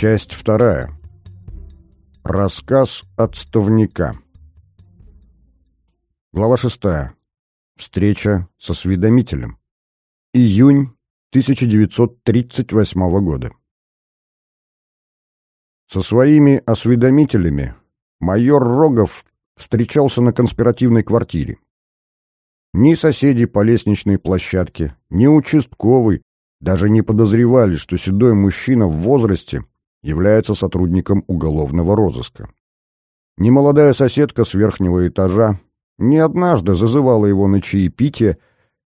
Часть вторая. Рассказ отставника. Глава шестая. Встреча со осведомителем. Июнь 1938 года. Со своими осведомителями майор Рогов встречался на конспиративной квартире. Ни соседи по лестничной площадке, ни участковый даже не подозревали, что седой мужчина в возрасте является сотрудником уголовного розыска. Немолодая соседка с верхнего этажа не однажды зазывала его на чаепитие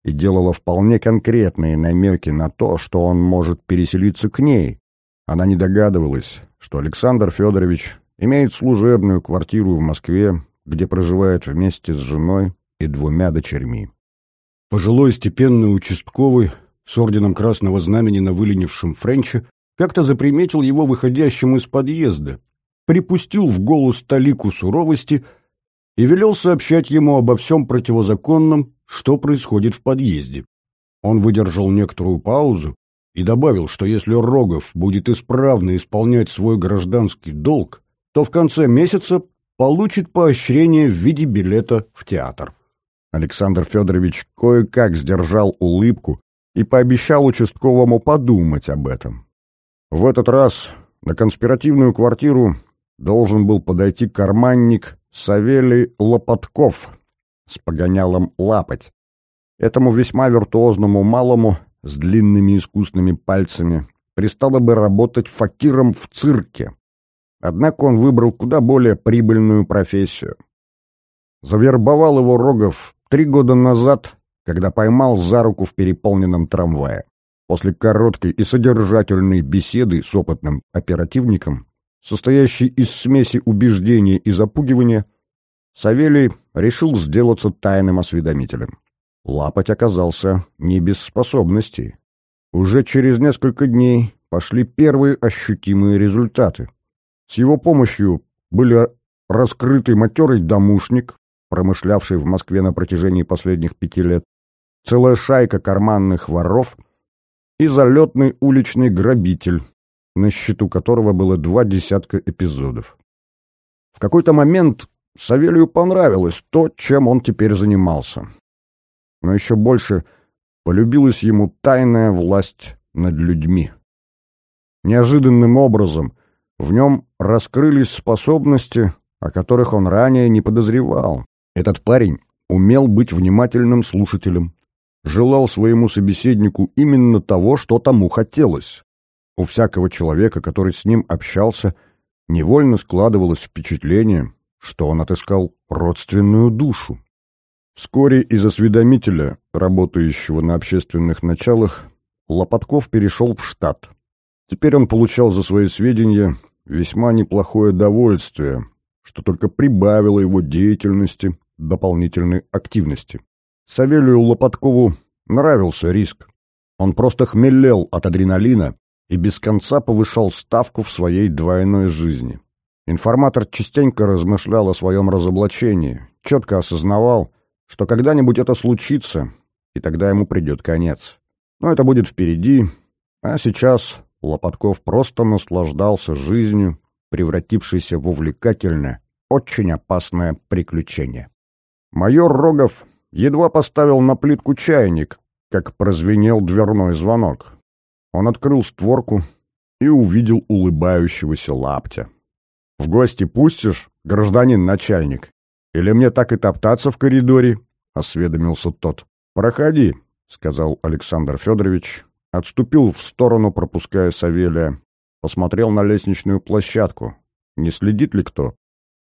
и делала вполне конкретные намеки на то, что он может переселиться к ней. Она не догадывалась, что Александр Федорович имеет служебную квартиру в Москве, где проживает вместе с женой и двумя дочерьми. Пожилой степенный участковый с орденом Красного Знамени на выленившем френче как-то заприметил его выходящим из подъезда, припустил в голос талику суровости и велел сообщать ему обо всем противозаконном, что происходит в подъезде. Он выдержал некоторую паузу и добавил, что если Рогов будет исправно исполнять свой гражданский долг, то в конце месяца получит поощрение в виде билета в театр. Александр Федорович кое-как сдержал улыбку и пообещал участковому подумать об этом. В этот раз на конспиративную квартиру должен был подойти карманник Савелий Лопатков с погонялом лапать. Этому весьма виртуозному малому с длинными искусными пальцами пристало бы работать факиром в цирке. Однако он выбрал куда более прибыльную профессию. Завербовал его Рогов три года назад, когда поймал за руку в переполненном трамвае. После короткой и содержательной беседы с опытным оперативником, состоящей из смеси убеждения и запугивания, Савелий решил сделаться тайным осведомителем. Лапоть оказался не без способностей. Уже через несколько дней пошли первые ощутимые результаты. С его помощью были раскрытый матерый домушник, промышлявший в Москве на протяжении последних пяти лет, целая шайка карманных воров и залетный уличный грабитель, на счету которого было два десятка эпизодов. В какой-то момент Савелью понравилось то, чем он теперь занимался. Но еще больше полюбилась ему тайная власть над людьми. Неожиданным образом в нем раскрылись способности, о которых он ранее не подозревал. Этот парень умел быть внимательным слушателем, желал своему собеседнику именно того, что тому хотелось. У всякого человека, который с ним общался, невольно складывалось впечатление, что он отыскал родственную душу. Вскоре из осведомителя, работающего на общественных началах, Лопатков перешел в штат. Теперь он получал за свои сведения весьма неплохое довольствие, что только прибавило его деятельности, дополнительной активности. Савелию Лопаткову нравился риск. Он просто хмелел от адреналина и без конца повышал ставку в своей двойной жизни. Информатор частенько размышлял о своем разоблачении, четко осознавал, что когда-нибудь это случится, и тогда ему придет конец. Но это будет впереди, а сейчас Лопатков просто наслаждался жизнью, превратившейся в увлекательное, очень опасное приключение. Майор Рогов едва поставил на плитку чайник, как прозвенел дверной звонок. Он открыл створку и увидел улыбающегося лаптя. «В гости пустишь, гражданин начальник? Или мне так и топтаться в коридоре?» — осведомился тот. «Проходи», — сказал Александр Федорович, отступил в сторону, пропуская Савелия, посмотрел на лестничную площадку, не следит ли кто,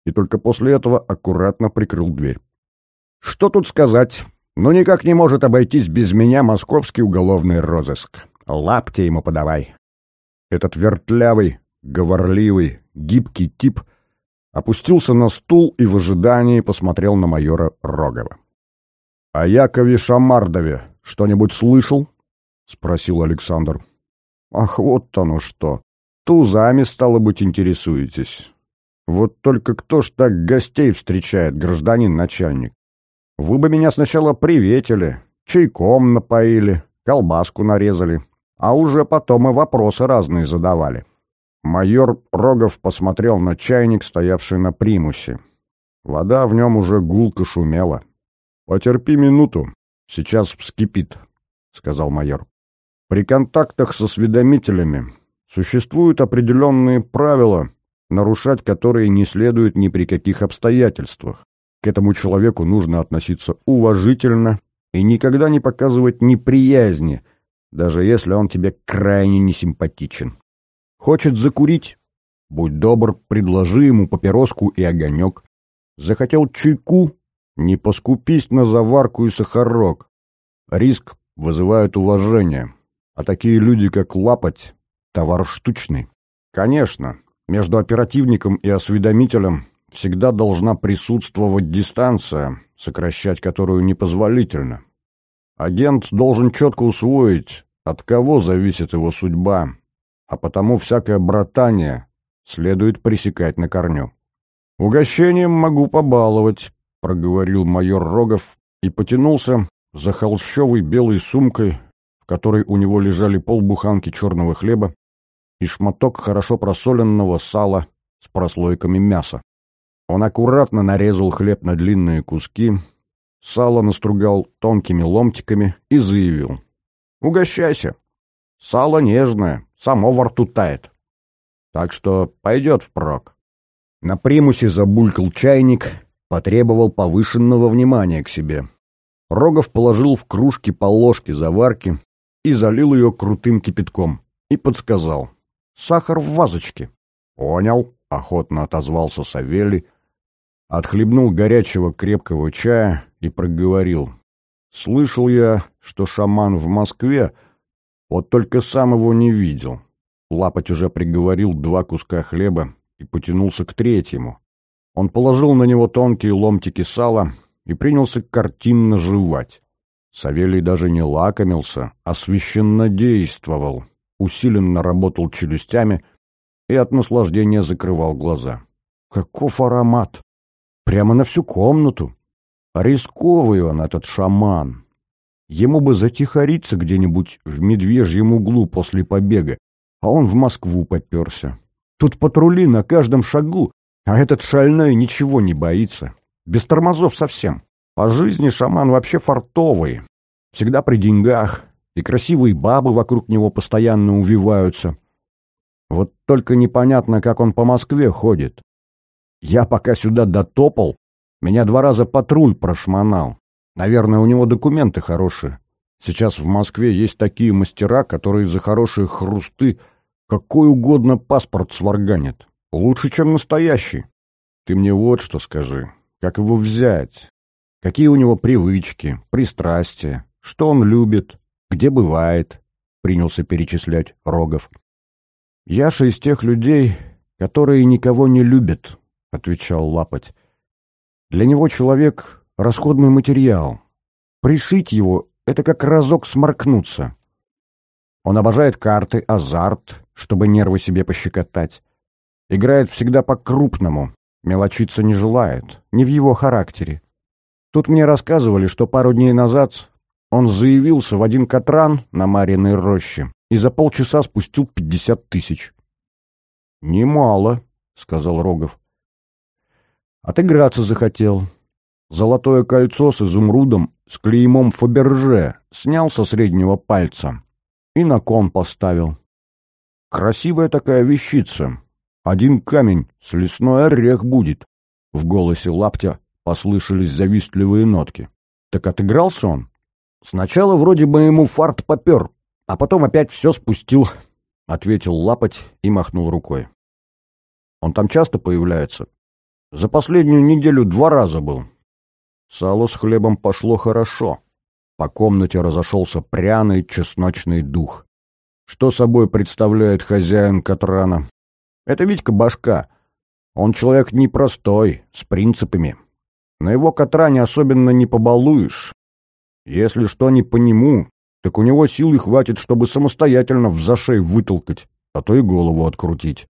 и только после этого аккуратно прикрыл дверь. Что тут сказать? Ну, никак не может обойтись без меня московский уголовный розыск. Лапти ему подавай. Этот вертлявый, говорливый, гибкий тип опустился на стул и в ожидании посмотрел на майора Рогова. — О Якове Шамардове что-нибудь слышал? — спросил Александр. — Ах, вот оно что! Тузами, стало быть, интересуетесь. Вот только кто ж так гостей встречает, гражданин начальник? Вы бы меня сначала приветили, чайком напоили, колбаску нарезали, а уже потом и вопросы разные задавали. Майор Рогов посмотрел на чайник, стоявший на примусе. Вода в нем уже гулко шумела. «Потерпи минуту, сейчас вскипит», — сказал майор. «При контактах с осведомителями существуют определенные правила, нарушать которые не следует ни при каких обстоятельствах. К этому человеку нужно относиться уважительно и никогда не показывать неприязни, даже если он тебе крайне несимпатичен. Хочет закурить? Будь добр, предложи ему папироску и огонек. Захотел чайку? Не поскупись на заварку и сахарок. Риск вызывает уважение, а такие люди, как Лапоть, товар штучный. Конечно, между оперативником и осведомителем всегда должна присутствовать дистанция, сокращать которую непозволительно. Агент должен четко усвоить, от кого зависит его судьба, а потому всякое братание следует пресекать на корню. «Угощением могу побаловать», — проговорил майор Рогов и потянулся за холщовой белой сумкой, в которой у него лежали полбуханки черного хлеба и шматок хорошо просоленного сала с прослойками мяса. Он аккуратно нарезал хлеб на длинные куски, сало настругал тонкими ломтиками и заявил. «Угощайся. Сало нежное, само во рту тает. Так что пойдет впрок. На примусе забулькал чайник, потребовал повышенного внимания к себе. Рогов положил в кружки по ложке заварки и залил ее крутым кипятком. И подсказал. «Сахар в вазочке». «Понял», — охотно отозвался Савелий, отхлебнул горячего крепкого чая и проговорил. «Слышал я, что шаман в Москве вот только сам его не видел. Лапоть уже приговорил два куска хлеба и потянулся к третьему. Он положил на него тонкие ломтики сала и принялся картинно жевать. Савелий даже не лакомился, а священно действовал, усиленно работал челюстями и от наслаждения закрывал глаза. Каков аромат! Прямо на всю комнату! Рисковый он, этот шаман! Ему бы затихариться где-нибудь в медвежьем углу после побега, а он в Москву поперся. Тут патрули на каждом шагу, а этот шальной ничего не боится. Без тормозов совсем. По жизни шаман вообще фартовый. Всегда при деньгах, и красивые бабы вокруг него постоянно увиваются. Вот только непонятно, как он по Москве ходит. Я пока сюда дотопал, меня два раза патруль прошмонал. Наверное, у него документы хорошие. Сейчас в Москве есть такие мастера, которые за хорошие хрусты какой угодно паспорт сварганят. Лучше, чем настоящий. Ты мне вот что скажи. Как его взять? Какие у него привычки, пристрастия? Что он любит? Где бывает? Принялся перечислять Рогов. Яша из тех людей, которые никого не любят, отвечал Лапоть. Для него человек расходный материал. Пришить его — это как разок сморкнуться. Он обожает карты, азарт, чтобы нервы себе пощекотать. Играет всегда по-крупному, мелочиться не желает, не в его характере. Тут мне рассказывали, что пару дней назад он заявился в один катран на Мариной роще и за полчаса спустил пятьдесят тысяч. «Немало», — сказал Рогов. «Отыграться захотел. Золотое кольцо с изумрудом с клеймом Фаберже снял со среднего пальца и на кон поставил. Красивая такая вещица. Один камень с лесной орех будет. В голосе лаптя послышались завистливые нотки. Так отыгрался он? Сначала вроде бы ему фарт попер, а потом опять все спустил, — ответил лапоть и махнул рукой. Он там часто появляется? За последнюю неделю два раза был. Сало с хлебом пошло хорошо. По комнате разошелся пряный чесночный дух. Что собой представляет хозяин Катрана? Это Витька Башка. Он человек непростой, с принципами. На его Катране особенно не побалуешь. Если что не по нему, так у него силы хватит, чтобы самостоятельно в зашей вытолкать, а то и голову открутить.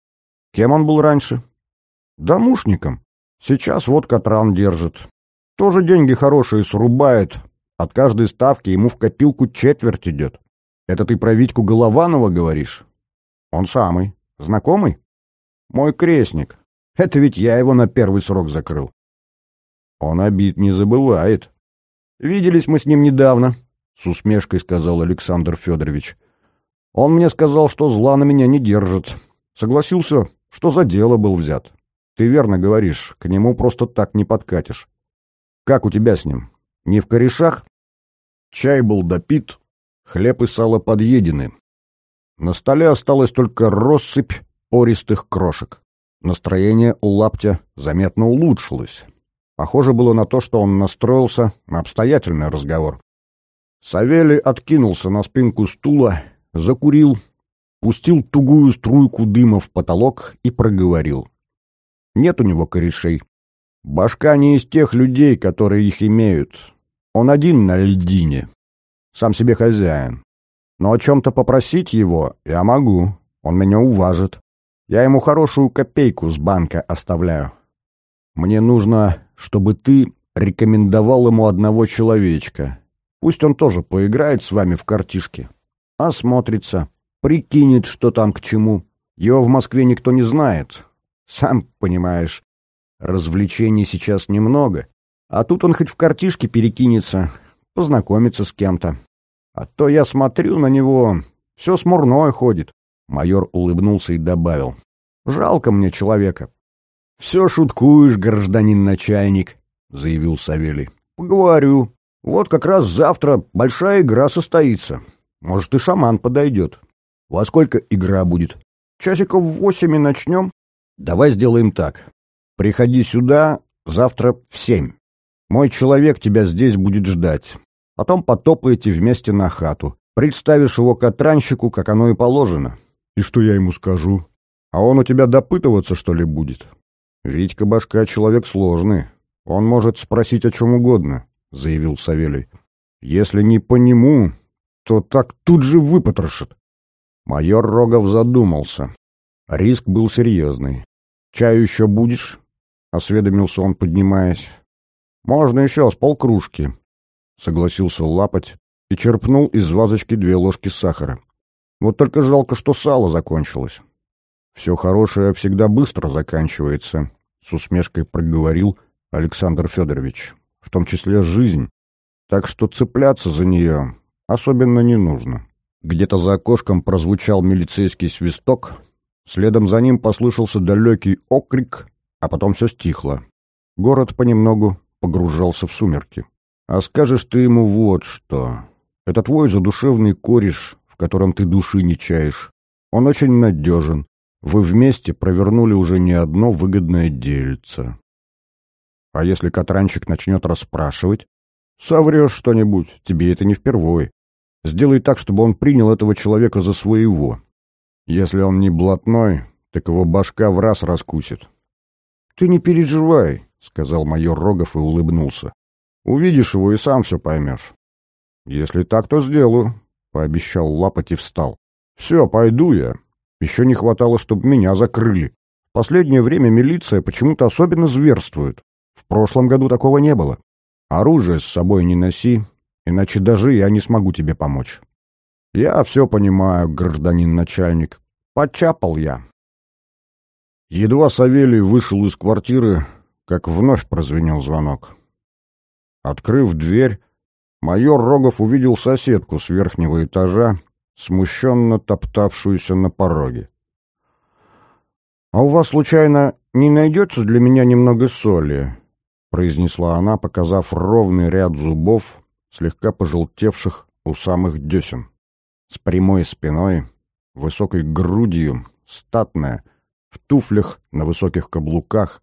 Кем он был раньше? Домушником. Сейчас вот Катран держит. Тоже деньги хорошие срубает. От каждой ставки ему в копилку четверть идет. Это ты про Витьку Голованова говоришь? Он самый. Знакомый? Мой крестник. Это ведь я его на первый срок закрыл. Он обид не забывает. Виделись мы с ним недавно, — с усмешкой сказал Александр Федорович. Он мне сказал, что зла на меня не держит. Согласился, что за дело был взят. Ты верно говоришь, к нему просто так не подкатишь. Как у тебя с ним? Не в корешах? Чай был допит, хлеб и сало подъедены. На столе осталась только россыпь пористых крошек. Настроение у лаптя заметно улучшилось. Похоже было на то, что он настроился на обстоятельный разговор. Савелий откинулся на спинку стула, закурил, пустил тугую струйку дыма в потолок и проговорил. Нет у него корешей. Башка не из тех людей, которые их имеют. Он один на льдине. Сам себе хозяин. Но о чем-то попросить его я могу. Он меня уважит. Я ему хорошую копейку с банка оставляю. Мне нужно, чтобы ты рекомендовал ему одного человечка. Пусть он тоже поиграет с вами в картишки. Осмотрится, прикинет, что там к чему. Его в Москве никто не знает. Сам понимаешь, развлечений сейчас немного. А тут он хоть в картишке перекинется, познакомится с кем-то. А то я смотрю на него, все смурное ходит. Майор улыбнулся и добавил. Жалко мне человека. Все шуткуешь, гражданин начальник, заявил Савелий. Поговорю. Вот как раз завтра большая игра состоится. Может, и шаман подойдет. Во сколько игра будет? Часиков в восемь и начнем? Давай сделаем так. Приходи сюда завтра в семь. Мой человек тебя здесь будет ждать. Потом потопаете вместе на хату. Представишь его катранщику, как оно и положено. И что я ему скажу? А он у тебя допытываться, что ли, будет? Витька Башка человек сложный. Он может спросить о чем угодно, — заявил Савелий. Если не по нему, то так тут же выпотрошит. Майор Рогов задумался. Риск был серьезный. «Чаю еще будешь?» — осведомился он, поднимаясь. «Можно еще с полкружки», — согласился лапать и черпнул из вазочки две ложки сахара. «Вот только жалко, что сало закончилось». «Все хорошее всегда быстро заканчивается», — с усмешкой проговорил Александр Федорович. «В том числе жизнь. Так что цепляться за нее особенно не нужно». Где-то за окошком прозвучал милицейский свисток, следом за ним послышался далекий окрик, а потом все стихло. Город понемногу погружался в сумерки. «А скажешь ты ему вот что. Это твой задушевный кореш, в котором ты души не чаешь. Он очень надежен. Вы вместе провернули уже не одно выгодное дельце. А если Катранчик начнет расспрашивать? Соврешь что-нибудь, тебе это не впервой. Сделай так, чтобы он принял этого человека за своего. Если он не блатной, так его башка в раз раскусит. — Ты не переживай, — сказал майор Рогов и улыбнулся. — Увидишь его и сам все поймешь. — Если так, то сделаю, — пообещал Лапоть и встал. — Все, пойду я. Еще не хватало, чтобы меня закрыли. Последнее время милиция почему-то особенно зверствует. В прошлом году такого не было. Оружие с собой не носи, иначе даже я не смогу тебе помочь. Я все понимаю, гражданин начальник. Почапал я. Едва Савелий вышел из квартиры, как вновь прозвенел звонок. Открыв дверь, майор Рогов увидел соседку с верхнего этажа, смущенно топтавшуюся на пороге. «А у вас, случайно, не найдется для меня немного соли?» — произнесла она, показав ровный ряд зубов, слегка пожелтевших у самых десен. С прямой спиной, высокой грудью, статная, в туфлях на высоких каблуках,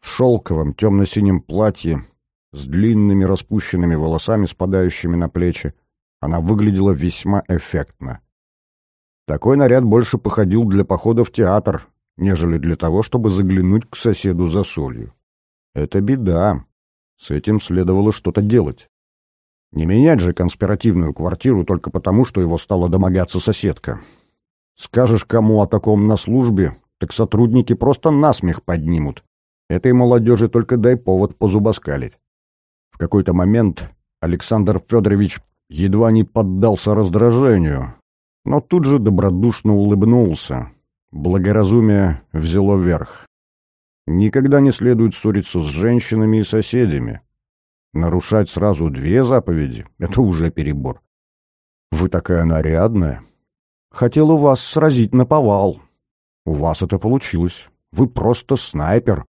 в шелковом темно-синем платье, с длинными распущенными волосами, спадающими на плечи, она выглядела весьма эффектно. Такой наряд больше походил для похода в театр, нежели для того, чтобы заглянуть к соседу за солью. Это беда. С этим следовало что-то делать. Не менять же конспиративную квартиру только потому, что его стала домогаться соседка. Скажешь кому о таком на службе, так сотрудники просто насмех поднимут. Этой молодежи только дай повод позубоскалить. В какой-то момент Александр Федорович едва не поддался раздражению, но тут же добродушно улыбнулся. благоразумие взяло верх. Никогда не следует ссориться с женщинами и соседями. Нарушать сразу две заповеди — это уже перебор. Вы такая нарядная. Хотел у вас сразить на повал. У вас это получилось. Вы просто снайпер.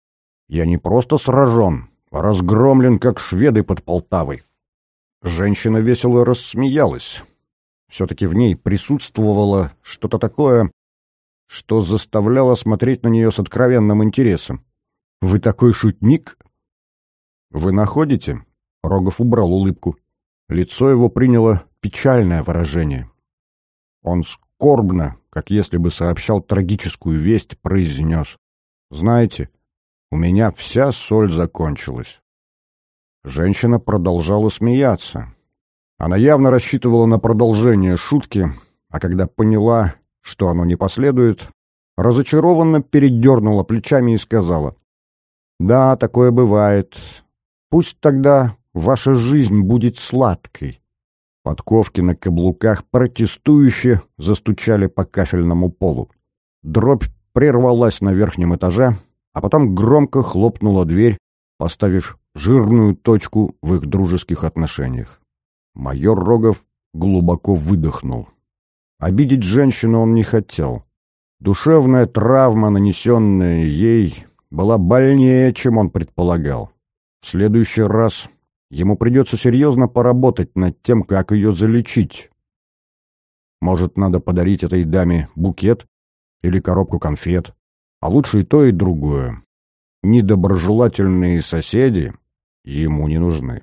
Я не просто сражен, а разгромлен, как шведы под Полтавой. Женщина весело рассмеялась. Все-таки в ней присутствовало что-то такое, что заставляло смотреть на нее с откровенным интересом. «Вы такой шутник?» «Вы находите?» Рогов убрал улыбку. Лицо его приняло печальное выражение. Он скорбно, как если бы сообщал трагическую весть, произнес. «Знаете, у меня вся соль закончилась». Женщина продолжала смеяться. Она явно рассчитывала на продолжение шутки, а когда поняла, что оно не последует, разочарованно передернула плечами и сказала, «Да, такое бывает. Пусть тогда ваша жизнь будет сладкой». Подковки на каблуках протестующе застучали по кафельному полу. Дробь прервалась на верхнем этаже, а потом громко хлопнула дверь, поставив жирную точку в их дружеских отношениях. Майор Рогов глубоко выдохнул. Обидеть женщину он не хотел. Душевная травма, нанесенная ей, была больнее, чем он предполагал. В следующий раз ему придется серьезно поработать над тем, как ее залечить. Может, надо подарить этой даме букет или коробку конфет, а лучше и то, и другое. Недоброжелательные соседи ему не нужны.